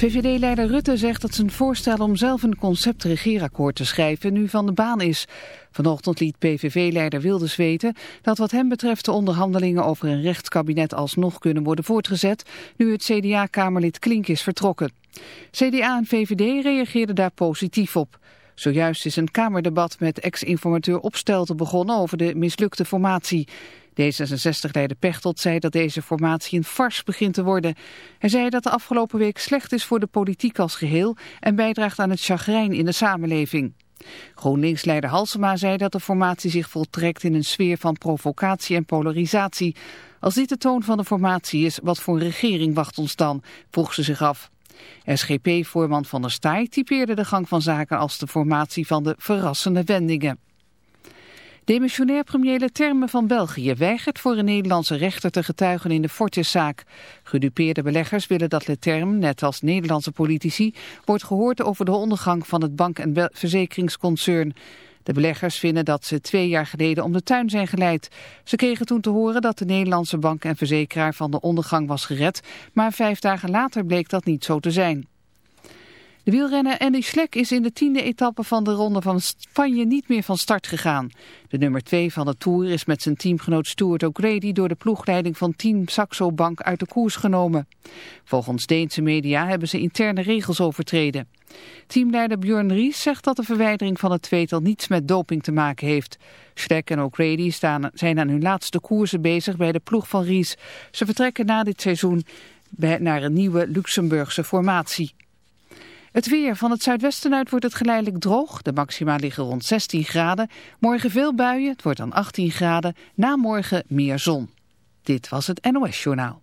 VVD-leider Rutte zegt dat zijn voorstel om zelf een concept regeerakkoord te schrijven nu van de baan is. Vanochtend liet PVV-leider Wilders weten dat wat hem betreft de onderhandelingen over een rechtskabinet alsnog kunnen worden voortgezet, nu het CDA-kamerlid Klink is vertrokken. CDA en VVD reageerden daar positief op. Zojuist is een kamerdebat met ex-informateur Opstelten begonnen over de mislukte formatie. D66-leider Pechtold zei dat deze formatie een fars begint te worden. Hij zei dat de afgelopen week slecht is voor de politiek als geheel en bijdraagt aan het chagrijn in de samenleving. GroenLinks-leider Halsema zei dat de formatie zich voltrekt in een sfeer van provocatie en polarisatie. Als dit de toon van de formatie is, wat voor regering wacht ons dan, vroeg ze zich af. SGP-voorman Van der Staaij typeerde de gang van zaken als de formatie van de verrassende wendingen. Demissionair premier Leterme van België weigert voor een Nederlandse rechter te getuigen in de Fortis-zaak. Gedupeerde beleggers willen dat Leterme, net als Nederlandse politici, wordt gehoord over de ondergang van het bank- en verzekeringsconcern. De beleggers vinden dat ze twee jaar geleden om de tuin zijn geleid. Ze kregen toen te horen dat de Nederlandse bank en verzekeraar van de ondergang was gered, maar vijf dagen later bleek dat niet zo te zijn. De wielrenner Andy Schleck is in de tiende etappe van de Ronde van Spanje niet meer van start gegaan. De nummer twee van de Tour is met zijn teamgenoot Stuart O'Grady door de ploegleiding van Team Saxo Bank uit de koers genomen. Volgens Deense media hebben ze interne regels overtreden. Teamleider Björn Ries zegt dat de verwijdering van het tweetal niets met doping te maken heeft. Schleck en O'Grady staan, zijn aan hun laatste koersen bezig bij de ploeg van Ries. Ze vertrekken na dit seizoen naar een nieuwe Luxemburgse formatie. Het weer. Van het zuidwesten uit wordt het geleidelijk droog. De maxima liggen rond 16 graden. Morgen veel buien. Het wordt dan 18 graden. Na morgen meer zon. Dit was het NOS Journaal.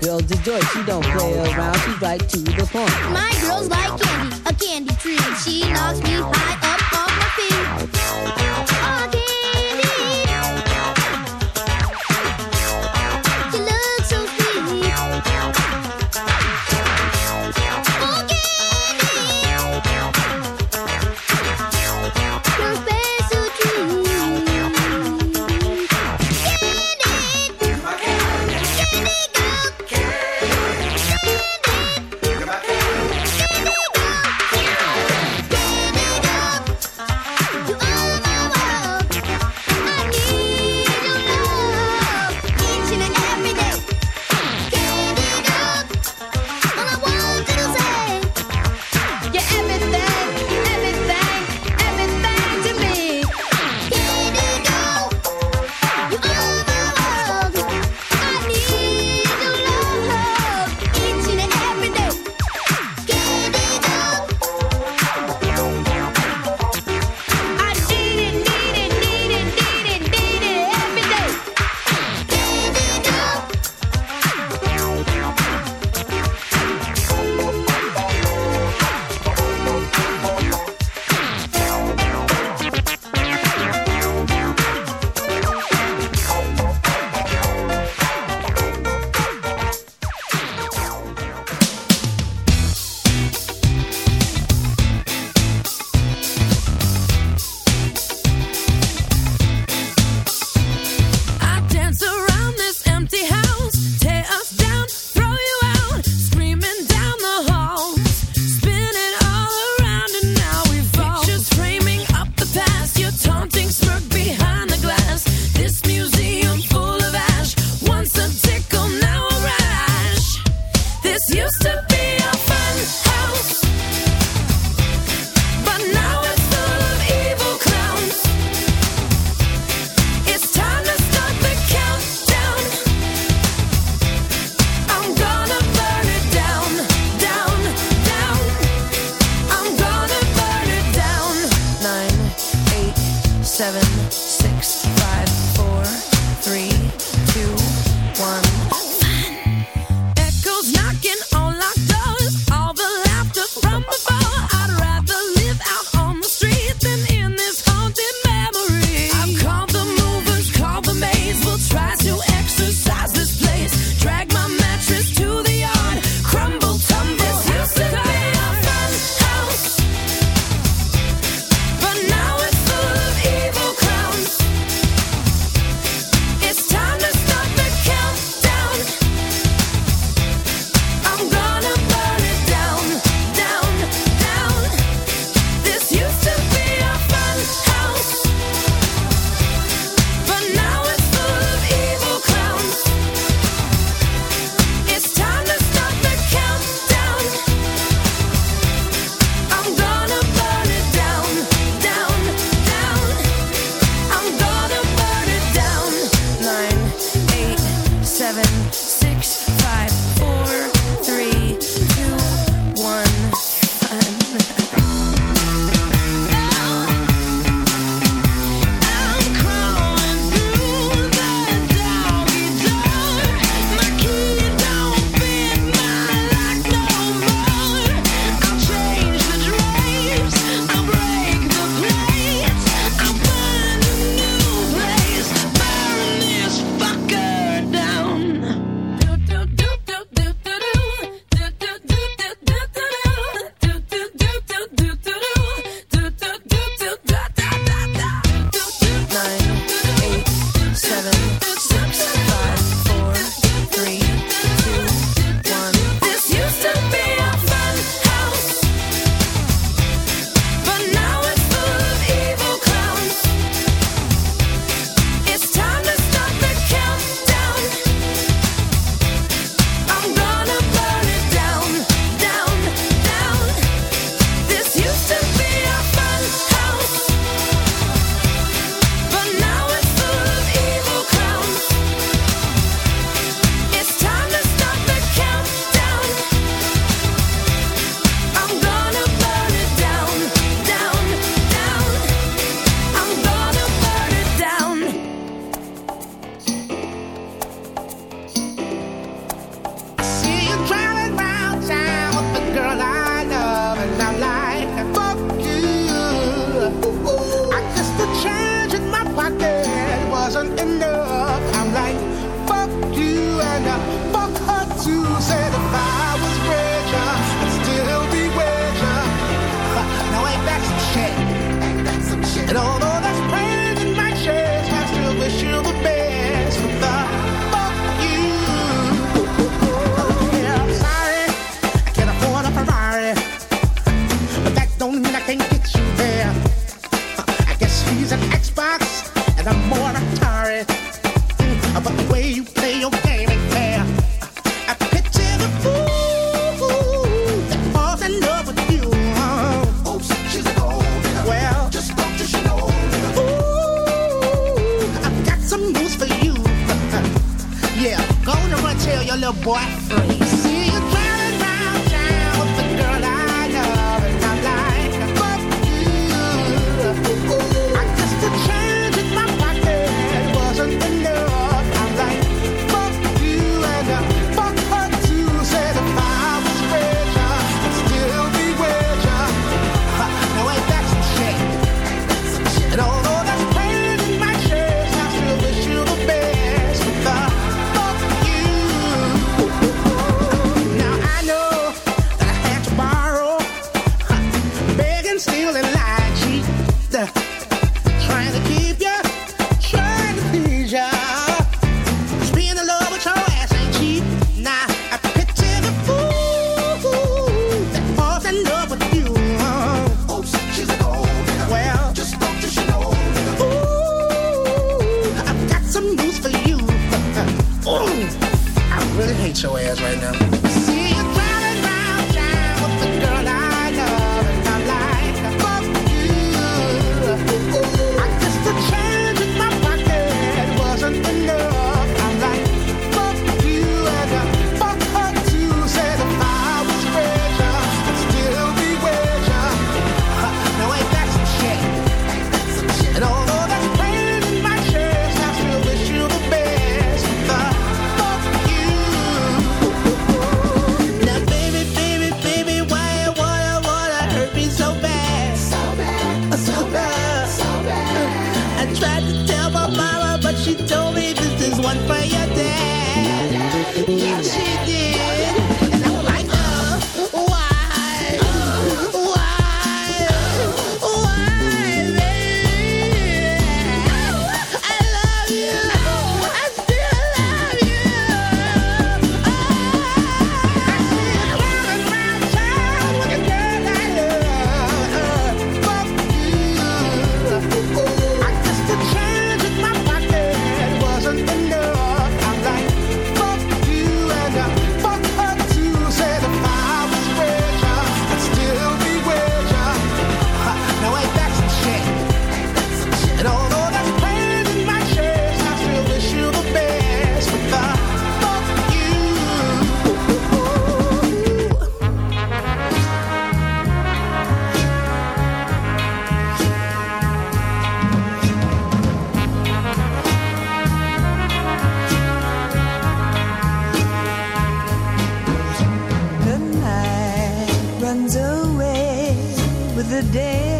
girl, the joy, she don't play around. She's right to the point. My right now. day.